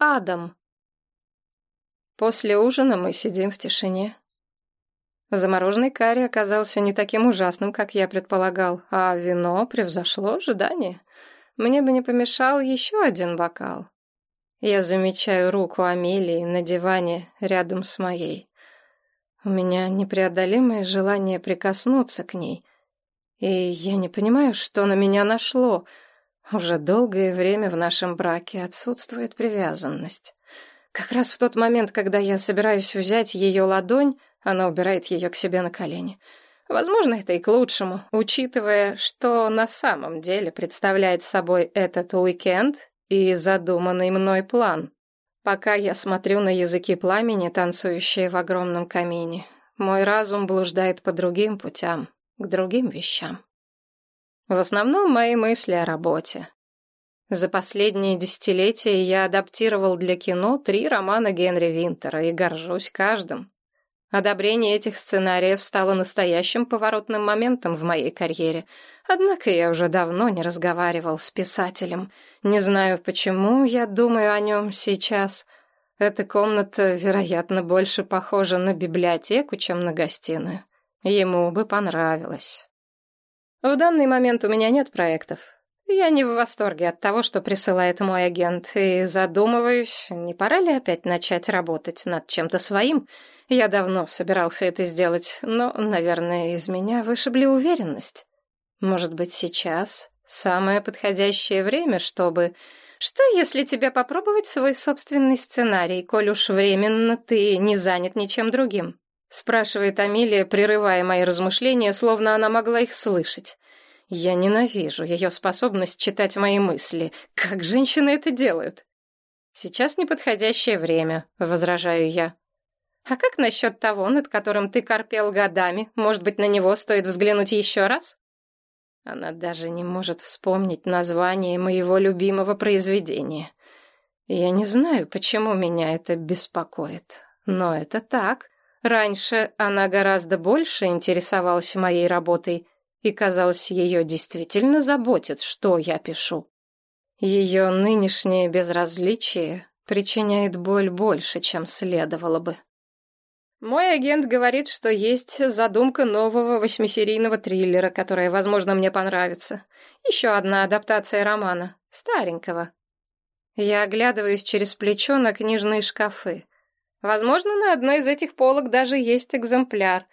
Адам. После ужина мы сидим в тишине. Замороженный карри оказался не таким ужасным, как я предполагал, а вино превзошло ожидания. Мне бы не помешал еще один бокал. Я замечаю руку Амелии на диване рядом с моей. У меня непреодолимое желание прикоснуться к ней. И я не понимаю, что на меня нашло — уже долгое время в нашем браке отсутствует привязанность. Как раз в тот момент, когда я собираюсь взять ее ладонь, она убирает ее к себе на колени. Возможно, это и к лучшему, учитывая, что на самом деле представляет собой этот уикенд и задуманный мной план. Пока я смотрю на языки пламени, танцующие в огромном камине, мой разум блуждает по другим путям, к другим вещам. В основном мои мысли о работе. За последние десятилетия я адаптировал для кино три романа Генри Винтера и горжусь каждым. Одобрение этих сценариев стало настоящим поворотным моментом в моей карьере. Однако я уже давно не разговаривал с писателем. Не знаю, почему я думаю о нем сейчас. Эта комната, вероятно, больше похожа на библиотеку, чем на гостиную. Ему бы понравилось. В данный момент у меня нет проектов. Я не в восторге от того, что присылает мой агент, и задумываюсь, не пора ли опять начать работать над чем-то своим. Я давно собирался это сделать, но, наверное, из меня вышибли уверенность. Может быть, сейчас самое подходящее время, чтобы... Что, если тебе попробовать свой собственный сценарий, коль уж временно ты не занят ничем другим? Спрашивает Амелия, прерывая мои размышления, словно она могла их слышать. Я ненавижу ее способность читать мои мысли. Как женщины это делают? Сейчас неподходящее время, возражаю я. А как насчет того, над которым ты корпел годами? Может быть, на него стоит взглянуть еще раз? Она даже не может вспомнить название моего любимого произведения. Я не знаю, почему меня это беспокоит, но это так. Раньше она гораздо больше интересовалась моей работой, и, казалось, ее действительно заботит, что я пишу. Ее нынешнее безразличие причиняет боль больше, чем следовало бы. Мой агент говорит, что есть задумка нового восьмисерийного триллера, которая, возможно, мне понравится. Еще одна адаптация романа, старенького. Я оглядываюсь через плечо на книжные шкафы. Возможно, на одной из этих полок даже есть экземпляр.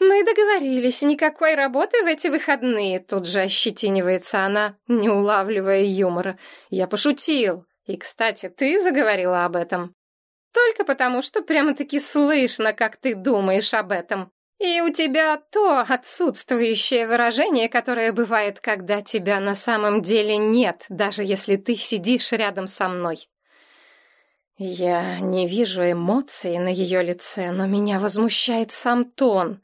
Мы договорились, никакой работы в эти выходные. Тут же ощетинивается она, не улавливая юмора. Я пошутил. И, кстати, ты заговорила об этом. Только потому, что прямо-таки слышно, как ты думаешь об этом. И у тебя то отсутствующее выражение, которое бывает, когда тебя на самом деле нет, даже если ты сидишь рядом со мной. Я не вижу эмоций на ее лице, но меня возмущает сам тон.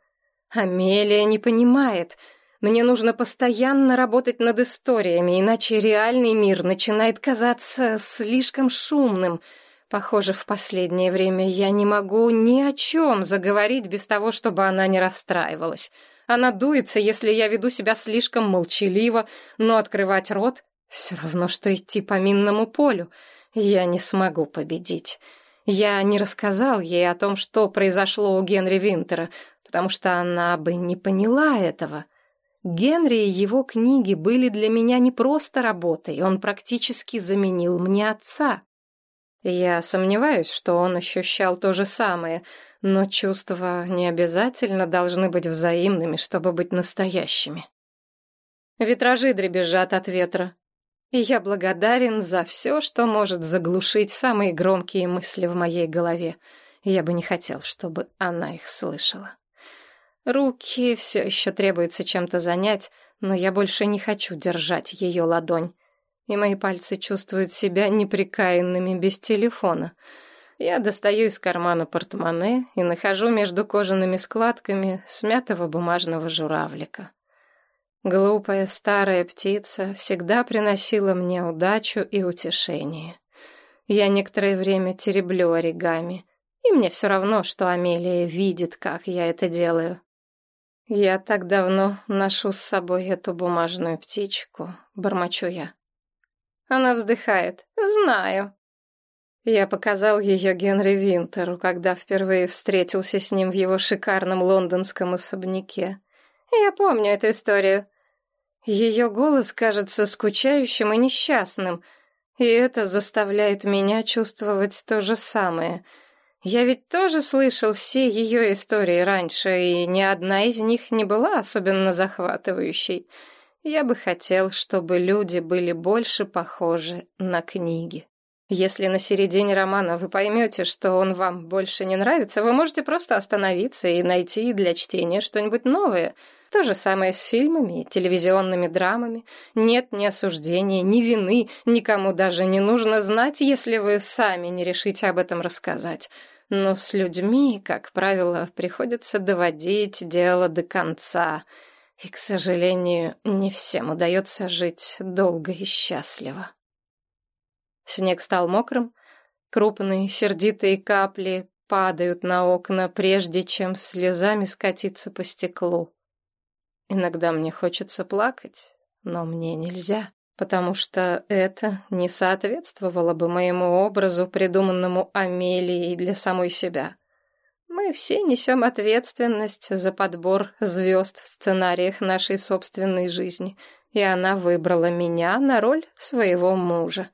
Амелия не понимает. Мне нужно постоянно работать над историями, иначе реальный мир начинает казаться слишком шумным. Похоже, в последнее время я не могу ни о чем заговорить без того, чтобы она не расстраивалась. Она дуется, если я веду себя слишком молчаливо, но открывать рот — все равно, что идти по минному полю — я не смогу победить. Я не рассказал ей о том, что произошло у Генри Винтера, потому что она бы не поняла этого. Генри и его книги были для меня не просто работой, он практически заменил мне отца. Я сомневаюсь, что он ощущал то же самое, но чувства не обязательно должны быть взаимными, чтобы быть настоящими. Витражи дребезжат от ветра. И я благодарен за все, что может заглушить самые громкие мысли в моей голове. Я бы не хотел, чтобы она их слышала. Руки все еще требуется чем-то занять, но я больше не хочу держать ее ладонь. И мои пальцы чувствуют себя неприкаянными без телефона. Я достаю из кармана портмоне и нахожу между кожаными складками смятого бумажного журавлика. Глупая старая птица всегда приносила мне удачу и утешение. Я некоторое время тереблю оригами, и мне все равно, что Амелия видит, как я это делаю. Я так давно ношу с собой эту бумажную птичку, бормочу я. Она вздыхает. Знаю. Я показал ее Генри Винтеру, когда впервые встретился с ним в его шикарном лондонском особняке. Я помню эту историю. Ее голос кажется скучающим и несчастным, и это заставляет меня чувствовать то же самое. Я ведь тоже слышал все ее истории раньше, и ни одна из них не была особенно захватывающей. Я бы хотел, чтобы люди были больше похожи на книги. Если на середине романа вы поймете, что он вам больше не нравится, вы можете просто остановиться и найти для чтения что-нибудь новое. То же самое с фильмами телевизионными драмами. Нет ни осуждения, ни вины, никому даже не нужно знать, если вы сами не решите об этом рассказать. Но с людьми, как правило, приходится доводить дело до конца. И, к сожалению, не всем удается жить долго и счастливо. Снег стал мокрым, крупные сердитые капли падают на окна, прежде чем слезами скатиться по стеклу. Иногда мне хочется плакать, но мне нельзя, потому что это не соответствовало бы моему образу, придуманному Амелией для самой себя. Мы все несем ответственность за подбор звезд в сценариях нашей собственной жизни, и она выбрала меня на роль своего мужа.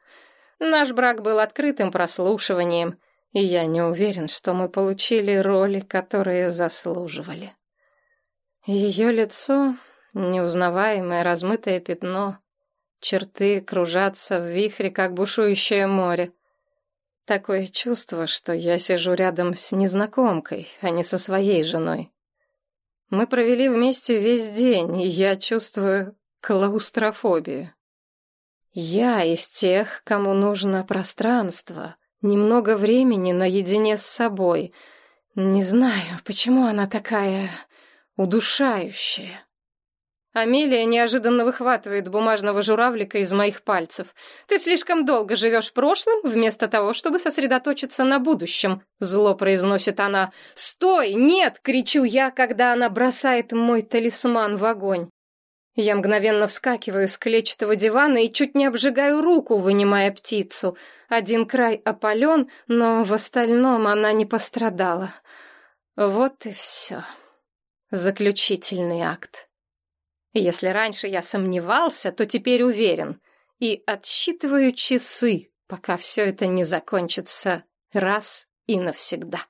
Наш брак был открытым прослушиванием, и я не уверен, что мы получили роли, которые заслуживали. Ее лицо — неузнаваемое размытое пятно, черты кружатся в вихре, как бушующее море. Такое чувство, что я сижу рядом с незнакомкой, а не со своей женой. Мы провели вместе весь день, и я чувствую клаустрофобию. Я из тех, кому нужно пространство, немного времени наедине с собой. Не знаю, почему она такая удушающая. Амелия неожиданно выхватывает бумажного журавлика из моих пальцев. «Ты слишком долго живешь прошлым, вместо того, чтобы сосредоточиться на будущем», — зло произносит она. «Стой! Нет!» — кричу я, когда она бросает мой талисман в огонь. Я мгновенно вскакиваю с клетчатого дивана и чуть не обжигаю руку, вынимая птицу. Один край опален, но в остальном она не пострадала. Вот и все. Заключительный акт. Если раньше я сомневался, то теперь уверен. И отсчитываю часы, пока все это не закончится раз и навсегда.